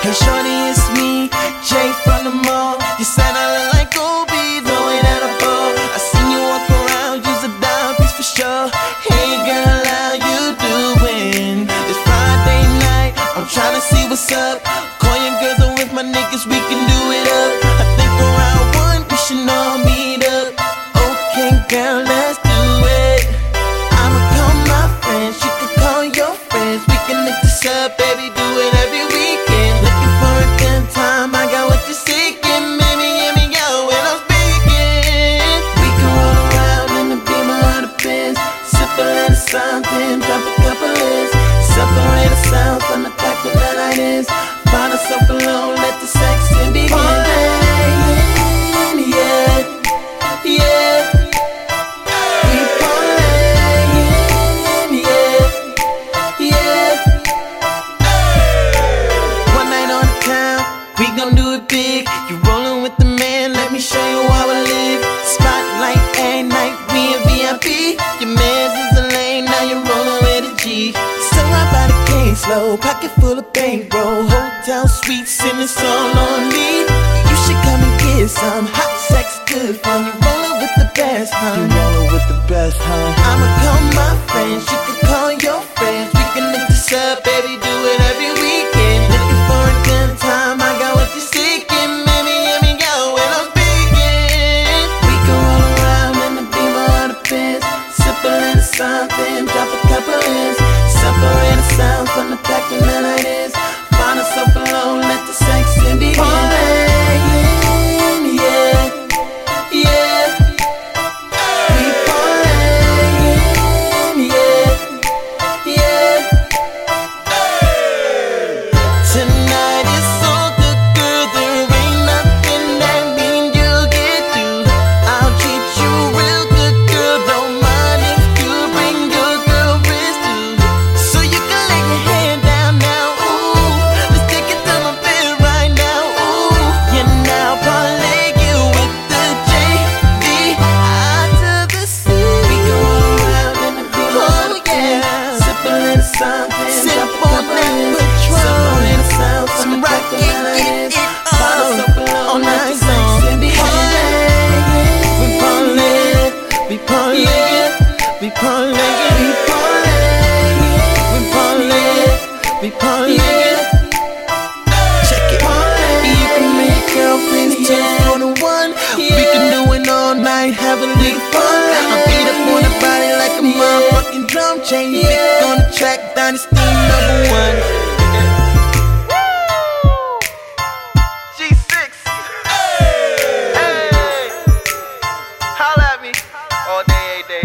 Hey, shorty, it's me, Jay from the mall. You said I look like Kobe, the way that I ball. I seen you walk around, use a dime piece for sure. Hey, girl, how you doing? It's Friday night, I'm trying to see what's up. Call your girls and with my niggas, we can do it up. I think around one, we should all meet up. Okay, girl, let's do it. I'ma call my friends, you can call your friends. We can link this up, baby, we gon' do it big. You rollin' with the man, let me show you how I live. Spotlight at night, we in VIP. Your man's is the lane, now you're rollin' with a G. So I buy the case low, pocket full of bankroll. Hotel suites, and it's all on me. You should come and get some hot sex, good fun. You rollin' with the best, huh? You rollin' with the best, huh? I'ma call my friends, you can call your friends. We can link this up, baby, do it every weekend. We parlay, we we. Check it. You can make one. We can do it all night, fun. I beat up on the body like a motherfucking drum on the track, number one. Woo G6. Hey. Holla at me. All day, day.